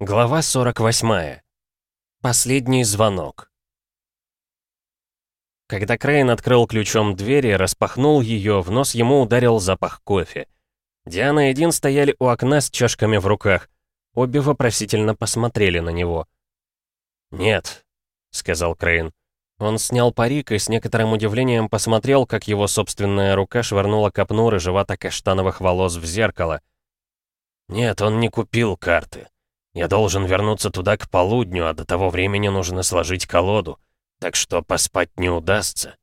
Глава 48. Последний звонок. Когда Крейн открыл ключом дверь и распахнул ее, в нос ему ударил запах кофе. Диана и Дин стояли у окна с чашками в руках. Обе вопросительно посмотрели на него. «Нет», — сказал Крейн. Он снял парик и с некоторым удивлением посмотрел, как его собственная рука швырнула копну рыжевато-каштановых волос в зеркало. «Нет, он не купил карты. Я должен вернуться туда к полудню, а до того времени нужно сложить колоду, так что поспать не удастся».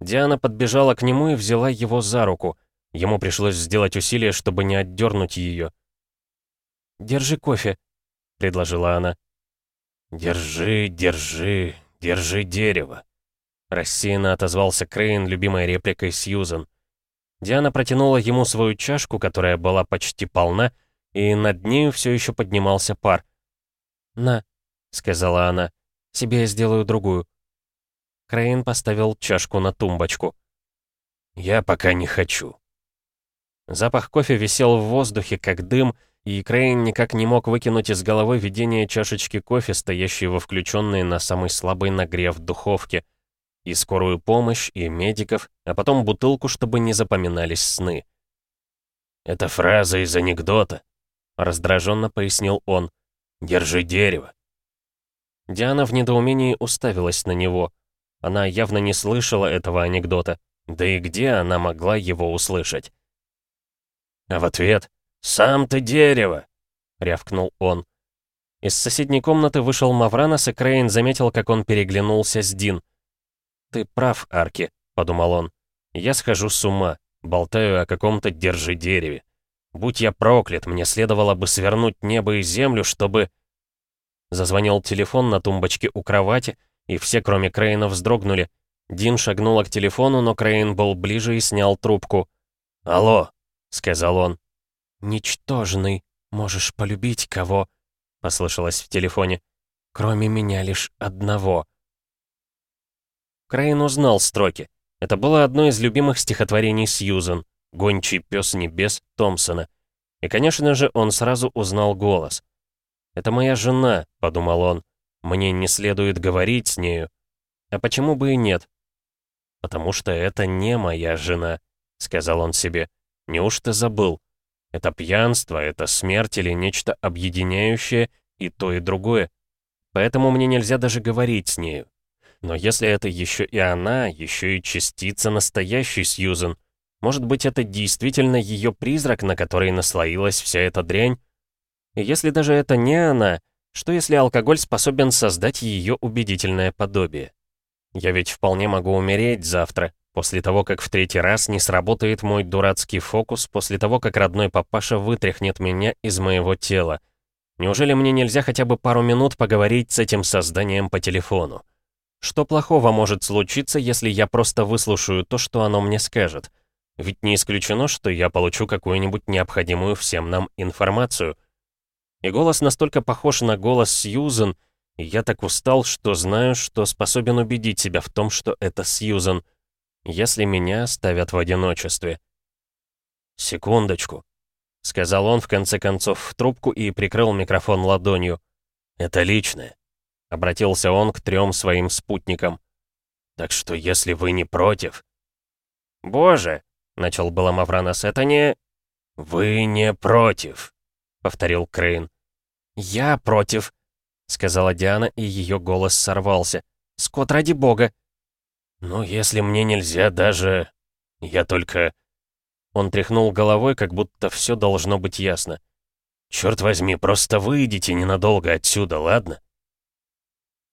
Диана подбежала к нему и взяла его за руку. Ему пришлось сделать усилие, чтобы не отдернуть ее. «Держи кофе», — предложила она. «Держи, держи, держи дерево», — рассеянно отозвался Крейн любимой репликой Сьюзен. Диана протянула ему свою чашку, которая была почти полна, и над нею все еще поднимался пар. «На», — сказала она, — «себе я сделаю другую». Крейн поставил чашку на тумбочку. «Я пока не хочу». Запах кофе висел в воздухе, как дым, и Крейн никак не мог выкинуть из головы видение чашечки кофе, стоящей во включенной на самый слабый нагрев духовке, и скорую помощь, и медиков, а потом бутылку, чтобы не запоминались сны. «Это фраза из анекдота», раздраженно пояснил он. «Держи дерево». Диана в недоумении уставилась на него. Она явно не слышала этого анекдота. Да и где она могла его услышать? А в ответ «Сам ты дерево!» — рявкнул он. Из соседней комнаты вышел Мавранос, и Крейн заметил, как он переглянулся с Дин. «Ты прав, Арки», — подумал он. «Я схожу с ума, болтаю о каком-то держи дереве. Будь я проклят, мне следовало бы свернуть небо и землю, чтобы... Зазвонил телефон на тумбочке у кровати, и все, кроме Крейна, вздрогнули. Дин шагнула к телефону, но Крейн был ближе и снял трубку. «Алло», — сказал он. «Ничтожный, можешь полюбить кого?» — послышалось в телефоне. «Кроме меня лишь одного». Крейн узнал строки. Это было одно из любимых стихотворений Сьюзен гончий пес небес Томпсона. И, конечно же, он сразу узнал голос. «Это моя жена», — подумал он. «Мне не следует говорить с нею». «А почему бы и нет?» «Потому что это не моя жена», — сказал он себе. «Неужто забыл? Это пьянство, это смерть или нечто объединяющее и то, и другое. Поэтому мне нельзя даже говорить с нею. Но если это еще и она, еще и частица настоящей Сьюзен, может быть, это действительно ее призрак, на который наслоилась вся эта дрянь? И если даже это не она, что если алкоголь способен создать ее убедительное подобие? Я ведь вполне могу умереть завтра, после того, как в третий раз не сработает мой дурацкий фокус, после того, как родной папаша вытряхнет меня из моего тела. Неужели мне нельзя хотя бы пару минут поговорить с этим созданием по телефону? Что плохого может случиться, если я просто выслушаю то, что оно мне скажет? Ведь не исключено, что я получу какую-нибудь необходимую всем нам информацию. И голос настолько похож на голос Сьюзен, и я так устал, что знаю, что способен убедить себя в том, что это Сьюзен, если меня оставят в одиночестве. «Секундочку», — сказал он в конце концов в трубку и прикрыл микрофон ладонью. «Это личное», — обратился он к трем своим спутникам. «Так что если вы не против...» «Боже!» — начал было Мавранос. «Это не...» «Вы не против», — повторил Крейн. «Я против», — сказала Диана, и ее голос сорвался. «Скот, ради бога!» «Ну, если мне нельзя даже... Я только...» Он тряхнул головой, как будто все должно быть ясно. «Черт возьми, просто выйдите ненадолго отсюда, ладно?»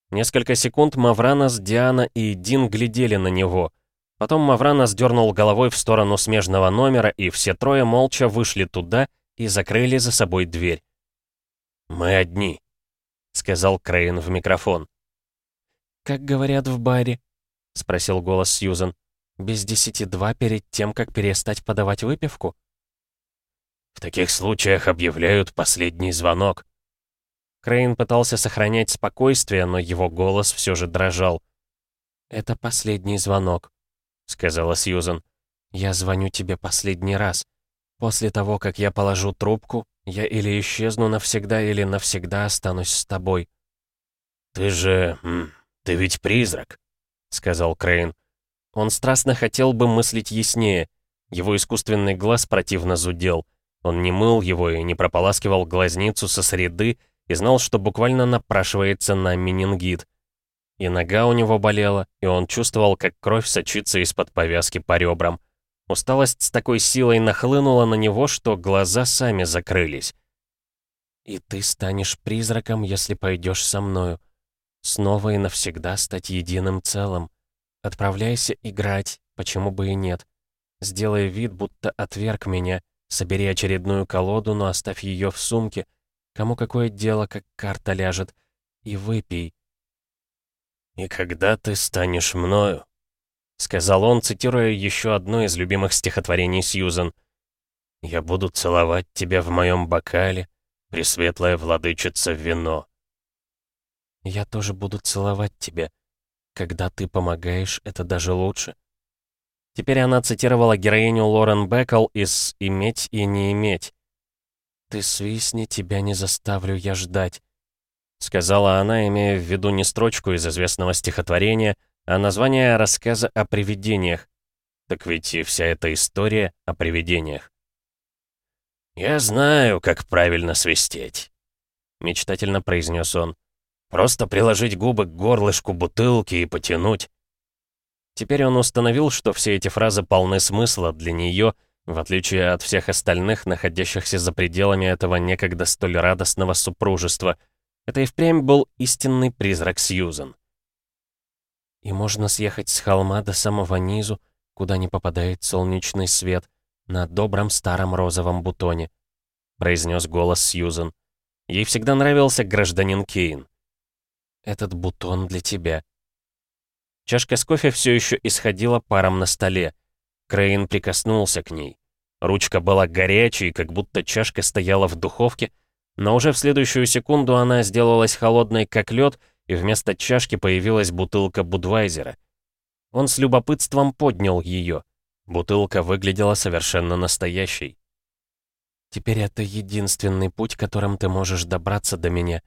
Несколько секунд Мавранос, Диана и Дин глядели на него — Потом Маврана сдернул головой в сторону смежного номера, и все трое молча вышли туда и закрыли за собой дверь. «Мы одни», — сказал Крейн в микрофон. «Как говорят в баре?» — спросил голос Сьюзен. «Без десяти два перед тем, как перестать подавать выпивку?» «В таких случаях объявляют последний звонок». Крейн пытался сохранять спокойствие, но его голос все же дрожал. «Это последний звонок», сказала Сьюзен. «Я звоню тебе последний раз. После того, как я положу трубку, Я или исчезну навсегда, или навсегда останусь с тобой». «Ты же... ты ведь призрак», — сказал Крейн. Он страстно хотел бы мыслить яснее. Его искусственный глаз противно зудел. Он не мыл его и не прополаскивал глазницу со среды и знал, что буквально напрашивается на менингит. И нога у него болела, и он чувствовал, как кровь сочится из-под повязки по ребрам. Усталость с такой силой нахлынула на него, что глаза сами закрылись. «И ты станешь призраком, если пойдешь со мною. Снова и навсегда стать единым целым. Отправляйся играть, почему бы и нет. Сделай вид, будто отверг меня, собери очередную колоду, но оставь ее в сумке. Кому какое дело, как карта ляжет. И выпей». «И когда ты станешь мною?» — сказал он, цитируя еще одно из любимых стихотворений Сьюзен. «Я буду целовать тебя в моем бокале, пресветлая владычица вино». «Я тоже буду целовать тебя. Когда ты помогаешь, это даже лучше». Теперь она цитировала героиню Лорен Беккл из «Иметь и не иметь». «Ты свистни, тебя не заставлю я ждать», — сказала она, имея в виду не строчку из известного стихотворения — а название рассказа о привидениях. Так ведь и вся эта история о привидениях. «Я знаю, как правильно свистеть», — мечтательно произнес он. «Просто приложить губы к горлышку бутылки и потянуть». Теперь он установил, что все эти фразы полны смысла для нее, в отличие от всех остальных, находящихся за пределами этого некогда столь радостного супружества. Это и впрямь был истинный призрак Сьюзен. И можно съехать с холма до самого низу, куда не попадает солнечный свет, на добром старом розовом бутоне», — произнес голос Сьюзен. Ей всегда нравился гражданин Кейн. «Этот бутон для тебя». Чашка с кофе все еще исходила паром на столе. Крейн прикоснулся к ней. Ручка была горячей, как будто чашка стояла в духовке, но уже в следующую секунду она сделалась холодной, как лед, и вместо чашки появилась бутылка Будвайзера. Он с любопытством поднял ее. Бутылка выглядела совершенно настоящей. «Теперь это единственный путь, которым ты можешь добраться до меня».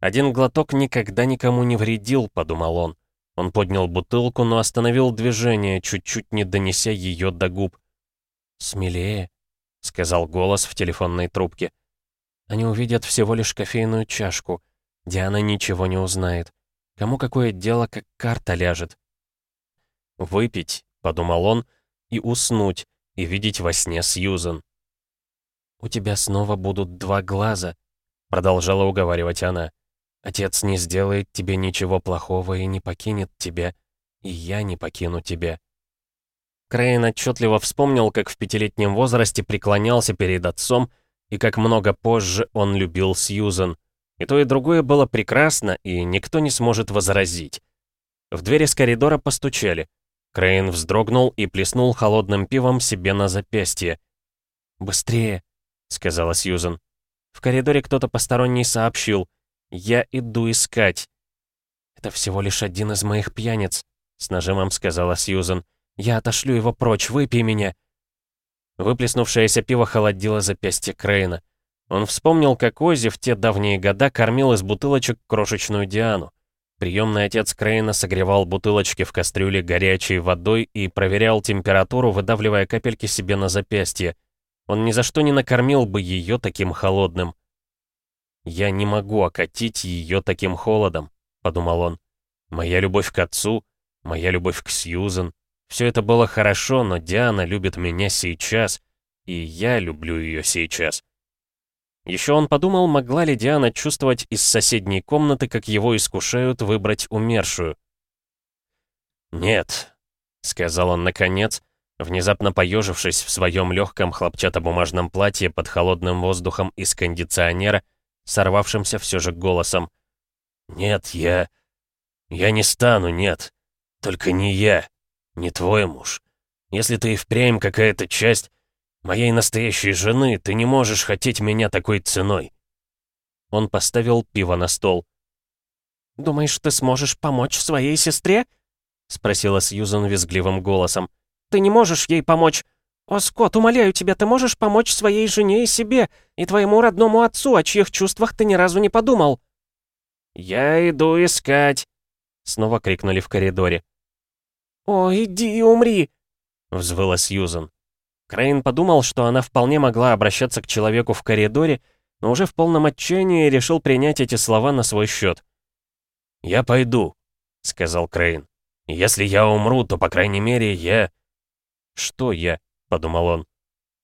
«Один глоток никогда никому не вредил», — подумал он. Он поднял бутылку, но остановил движение, чуть-чуть не донеся ее до губ. «Смелее», — сказал голос в телефонной трубке. «Они увидят всего лишь кофейную чашку. Диана ничего не узнает. Кому какое дело, как карта ляжет? «Выпить», — подумал он, — «и уснуть, и видеть во сне Сьюзен». «У тебя снова будут два глаза», — продолжала уговаривать она. «Отец не сделает тебе ничего плохого и не покинет тебя, и я не покину тебя». Крейн отчетливо вспомнил, как в пятилетнем возрасте преклонялся перед отцом, и как много позже он любил Сьюзен. И то, и другое было прекрасно, и никто не сможет возразить. В двери с коридора постучали. Крейн вздрогнул и плеснул холодным пивом себе на запястье. «Быстрее», — сказала Сьюзен. В коридоре кто-то посторонний сообщил. «Я иду искать». «Это всего лишь один из моих пьяниц», — с нажимом сказала Сьюзен. «Я отошлю его прочь, выпей меня». Выплеснувшееся пиво холодило запястье Крейна. Он вспомнил, как Ози в те давние года кормил из бутылочек крошечную Диану. Приемный отец Крейна согревал бутылочки в кастрюле горячей водой и проверял температуру, выдавливая капельки себе на запястье. Он ни за что не накормил бы ее таким холодным. «Я не могу окатить ее таким холодом», — подумал он. «Моя любовь к отцу, моя любовь к Сьюзен. Все это было хорошо, но Диана любит меня сейчас, и я люблю ее сейчас». Еще он подумал, могла ли Диана чувствовать из соседней комнаты, как его искушают выбрать умершую. «Нет», — сказал он наконец, внезапно поежившись в своем легком хлопчатобумажном платье под холодным воздухом из кондиционера, сорвавшимся все же голосом. «Нет, я... я не стану, нет. Только не я, не твой муж. Если ты и впрямь какая-то часть, Моей настоящей жены ты не можешь хотеть меня такой ценой». Он поставил пиво на стол. «Думаешь, ты сможешь помочь своей сестре?» — спросила Сьюзан визгливым голосом. «Ты не можешь ей помочь. «О, Скотт, умоляю тебя, ты можешь помочь своей жене и себе, и твоему родному отцу, о чьих чувствах ты ни разу не подумал?» «Я иду искать!» — снова крикнули в коридоре. «О, иди и умри!» — взвыла Сьюзан. Крейн подумал, что она вполне могла обращаться к человеку в коридоре, но уже в полном отчаянии решил принять эти слова на свой счет. «Я пойду», — сказал Крейн. «Если я умру, то, по крайней мере, я...» «Что я?» — подумал он.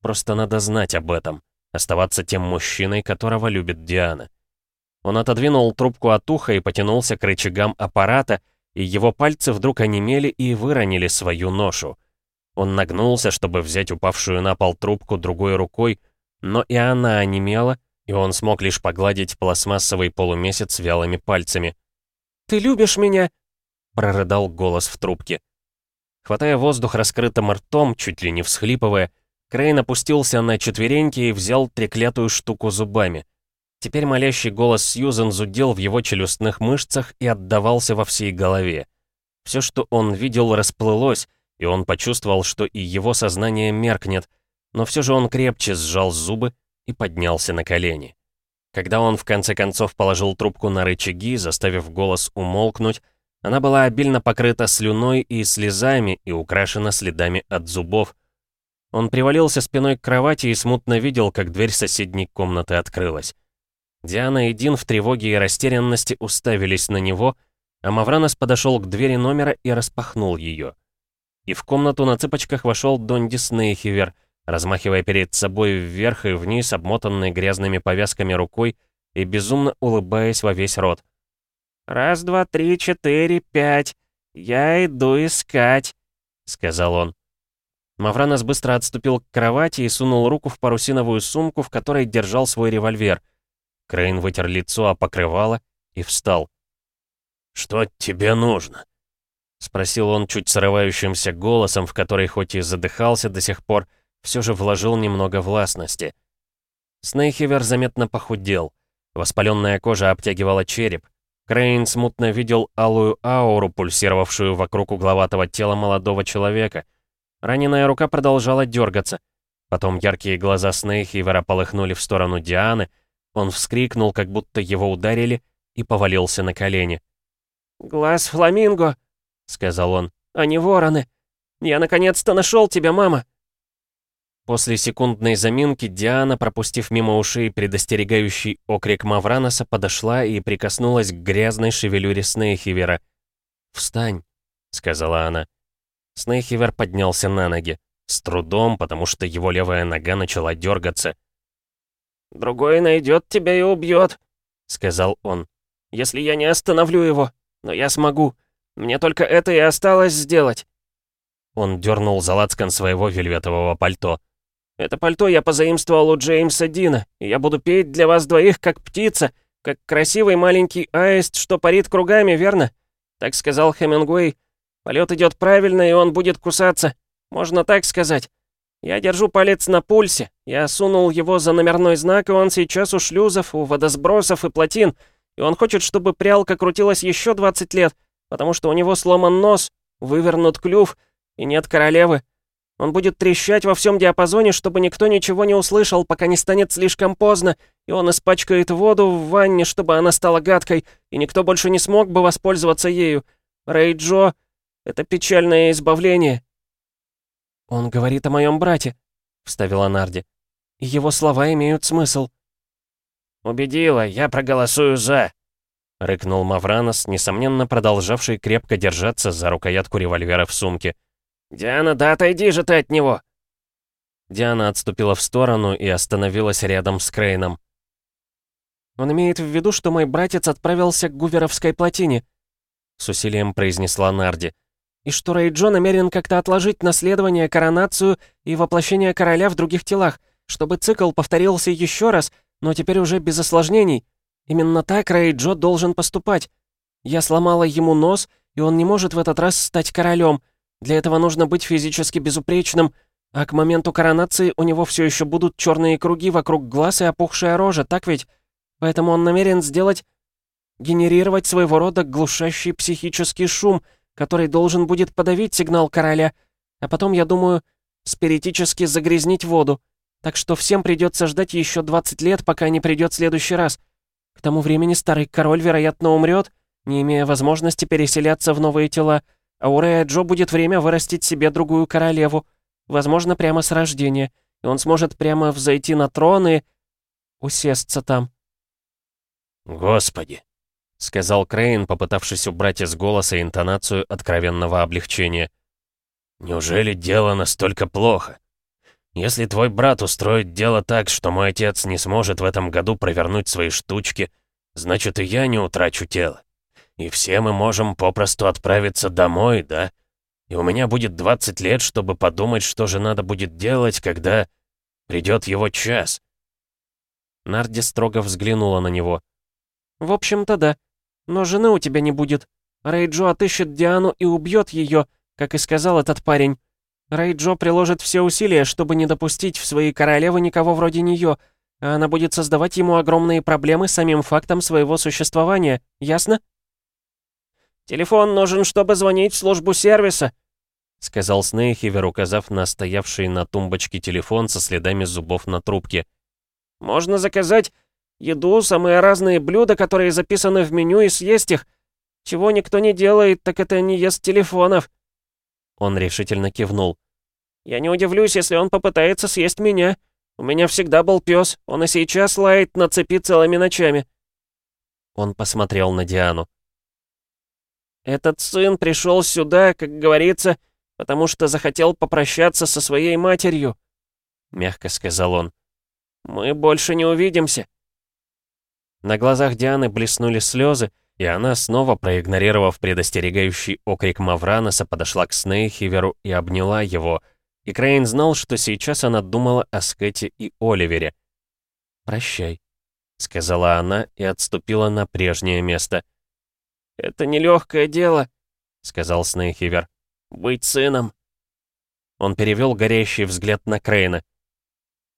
«Просто надо знать об этом, оставаться тем мужчиной, которого любит Диана». Он отодвинул трубку от уха и потянулся к рычагам аппарата, и его пальцы вдруг онемели и выронили свою ношу. Он нагнулся, чтобы взять упавшую на пол трубку другой рукой, но и она онемела, и он смог лишь погладить пластмассовый полумесяц вялыми пальцами. «Ты любишь меня?» — прорыдал голос в трубке. Хватая воздух раскрытым ртом, чуть ли не всхлипывая, Крейн опустился на четвереньки и взял треклятую штуку зубами. Теперь молящий голос Сьюзен зудел в его челюстных мышцах и отдавался во всей голове. Все, что он видел, расплылось, и он почувствовал, что и его сознание меркнет, но все же он крепче сжал зубы и поднялся на колени. Когда он в конце концов положил трубку на рычаги, заставив голос умолкнуть, она была обильно покрыта слюной и слезами и украшена следами от зубов. Он привалился спиной к кровати и смутно видел, как дверь соседней комнаты открылась. Диана и Дин в тревоге и растерянности уставились на него, а Мавранос подошел к двери номера и распахнул ее. И в комнату на цыпочках вошел Донди Снейхивер, размахивая перед собой вверх и вниз, обмотанной грязными повязками рукой и безумно улыбаясь во весь рот. «Раз, два, три, четыре, пять. Я иду искать», — сказал он. Мавранос быстро отступил к кровати и сунул руку в парусиновую сумку, в которой держал свой револьвер — Крейн вытер лицо о покрывало и встал. «Что тебе нужно?» — спросил он чуть срывающимся голосом, в который хоть и задыхался до сих пор, все же вложил немного властности. Снейхивер заметно похудел. Воспаленная кожа обтягивала череп. Крейн смутно видел алую ауру, пульсировавшую вокруг угловатого тела молодого человека. Раненая рука продолжала дергаться. Потом яркие глаза Снейхивера полыхнули в сторону Дианы, он вскрикнул, как будто его ударили, и повалился на колени. «Глаз фламинго», — сказал он, — «а не вороны. Я наконец-то нашел тебя, мама». После секундной заминки Диана, пропустив мимо ушей предостерегающий окрик Мавраноса, подошла и прикоснулась к грязной шевелюре Снейхивера. «Встань», — сказала она. Снейхивер поднялся на ноги. С трудом, потому что его левая нога начала дергаться. «Другой найдет тебя и убьет», — сказал он. «Если я не остановлю его. Но я смогу. Мне только это и осталось сделать». Он дернул за лацкан своего вельветового пальто. «Это пальто я позаимствовал у Джеймса Дина, и я буду петь для вас двоих, как птица, как красивый маленький аист, что парит кругами, верно? Так сказал Хемингуэй. Полет идет правильно, и он будет кусаться. Можно так сказать. Я держу палец на пульсе. Я сунул его за номерной знак, и он сейчас у шлюзов, у водосбросов и плотин. И он хочет, чтобы прялка крутилась еще 20 лет, потому что у него сломан нос, вывернут клюв, и нет королевы. Он будет трещать во всем диапазоне, чтобы никто ничего не услышал, пока не станет слишком поздно, и он испачкает воду в ванне, чтобы она стала гадкой, и никто больше не смог бы воспользоваться ею. Рэй Джо — это печальное избавление. «Он говорит о моем брате», — вставила Нарди. «Его слова имеют смысл». «Убедила, я проголосую «за», — рыкнул Мавранос, несомненно продолжавший крепко держаться за рукоятку револьвера в сумке. «Диана, да отойди же ты от него!» Диана отступила в сторону и остановилась рядом с Крейном. «Он имеет в виду, что мой братец отправился к Гуверовской плотине», — с усилием произнесла Нарди и что Рэй Джо намерен как-то отложить наследование, коронацию и воплощение короля в других телах, чтобы цикл повторился еще раз, но теперь уже без осложнений. Именно так Рэй Джо должен поступать. Я сломала ему нос, и он не может в этот раз стать королем. Для этого нужно быть физически безупречным, а к моменту коронации у него все еще будут черные круги вокруг глаз и опухшая рожа, так ведь? Поэтому он намерен сделать... генерировать своего рода глушащий психический шум — который должен будет подавить сигнал короля. А потом, я думаю, спиритически загрязнить воду. Так что всем придется ждать еще 20 лет, пока не придет следующий раз. К тому времени старый король, вероятно, умрет, не имея возможности переселяться в новые тела, а у Рэя Джо будет время вырастить себе другую королеву, возможно, прямо с рождения, и он сможет прямо взойти на трон и... усесться там. «Господи!» — сказал Крейн, попытавшись убрать из голоса интонацию откровенного облегчения. «Неужели дело настолько плохо? Если твой брат устроит дело так, что мой отец не сможет в этом году провернуть свои штучки, значит и я не утрачу тело. И все мы можем попросту отправиться домой, да? И у меня будет 20 лет, чтобы подумать, что же надо будет делать, когда придет его час». Нарди строго взглянула на него. «В общем-то, да. Но жены у тебя не будет. Рейджо отыщет Диану и убьет ее, как и сказал этот парень. Рейджо приложит все усилия, чтобы не допустить в свои королевы никого вроде нее, а она будет создавать ему огромные проблемы самим фактом своего существования, ясно?» «Телефон нужен, чтобы звонить в службу сервиса», — сказал Снейхивер, указав на стоявший на тумбочке телефон со следами зубов на трубке. «Можно заказать еду, самые разные блюда, которые записаны в меню, и съесть их. Чего никто не делает, так это не ест телефонов». Он решительно кивнул. «Я не удивлюсь, если он попытается съесть меня. У меня всегда был пес, он и сейчас лает на цепи целыми ночами». Он посмотрел на Диану. Этот сын пришел сюда, как говорится, потому что захотел попрощаться со своей матерью», — мягко сказал он. «Мы больше не увидимся». На глазах Дианы блеснули слезы, и она, снова проигнорировав предостерегающий окрик Мавраноса, подошла к Снейхиверу и обняла его, и Крейн знал, что сейчас она думала о Скэте и Оливере. «Прощай», — сказала она и отступила на прежнее место. «Это нелегкое дело», — сказал Снейхивер. «Быть сыном». Он перевел горящий взгляд на Крейна.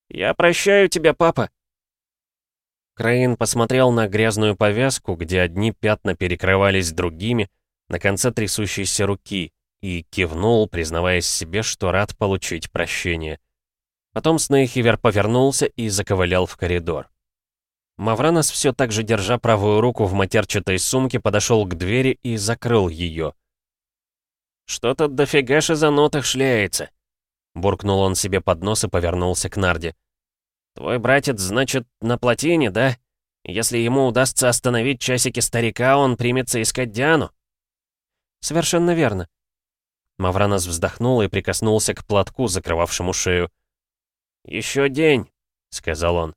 «Я прощаю тебя, папа». Крейн посмотрел на грязную повязку, где одни пятна перекрывались другими, на конце трясущейся руки, и кивнул, признаваясь себе, что рад получить прощение. Потом Снейхивер повернулся и заковылял в коридор. Мавранос, все так же держа правую руку в матерчатой сумке, подошел к двери и закрыл ее. «Что-то дофига шизанутых шляется», — буркнул он себе под нос и повернулся к Нарде. «Твой братец, значит, на плотине, да? Если ему удастся остановить часики старика, он примется искать Диану?» «Совершенно верно». Мавранос вздохнул и прикоснулся к платку, закрывавшему шею. «Еще день», — сказал он.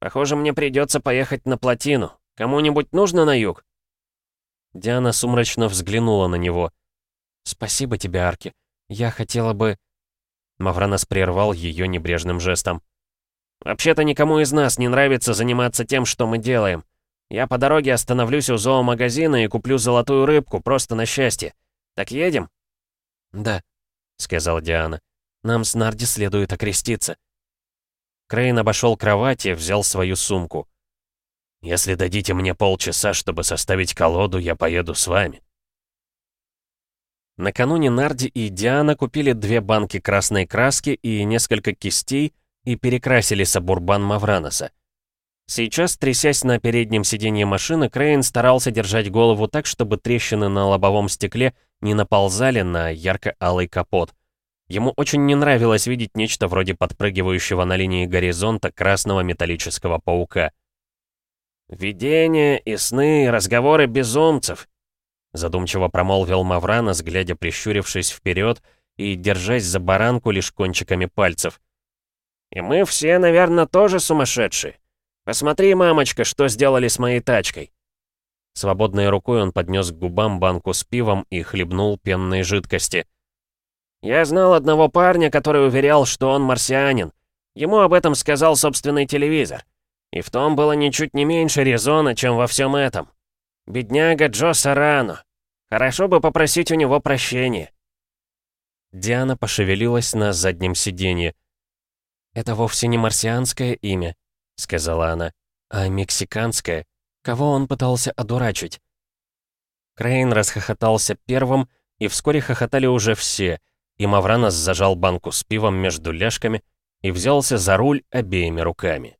Похоже, мне придется поехать на плотину. Кому-нибудь нужно на юг?» Диана сумрачно взглянула на него. «Спасибо тебе, Арки. Я хотела бы...» Мавранос прервал ее небрежным жестом. «Вообще-то никому из нас не нравится заниматься тем, что мы делаем. Я по дороге остановлюсь у зоомагазина и куплю золотую рыбку, просто на счастье. Так едем?» «Да», — сказал Диана. «Нам с Нарди следует окреститься». Крейн обошел кровати, взял свою сумку. «Если дадите мне полчаса, чтобы составить колоду, я поеду с вами». Накануне Нарди и Диана купили две банки красной краски и несколько кистей и перекрасили Сабурбан Мавраноса. Сейчас, трясясь на переднем сиденье машины, Крейн старался держать голову так, чтобы трещины на лобовом стекле не наползали на ярко-алый капот. Ему очень не нравилось видеть нечто вроде подпрыгивающего на линии горизонта красного металлического паука. «Видения и сны, и разговоры безумцев», задумчиво промолвил Мавранос, глядя прищурившись вперед и держась за баранку лишь кончиками пальцев. «И мы все, наверное, тоже сумасшедшие. Посмотри, мамочка, что сделали с моей тачкой». Свободной рукой он поднес к губам банку с пивом и хлебнул пенной жидкости — я знал одного парня, который уверял, что он марсианин. Ему об этом сказал собственный телевизор. И в том было ничуть не меньше резона, чем во всем этом. Бедняга Джо Сарано. Хорошо бы попросить у него прощения. Диана пошевелилась на заднем сиденье. «Это вовсе не марсианское имя», — сказала она, — «а мексиканское. Кого он пытался одурачить?» Крейн расхохотался первым, и вскоре хохотали уже все — и Мавранос зажал банку с пивом между ляжками и взялся за руль обеими руками.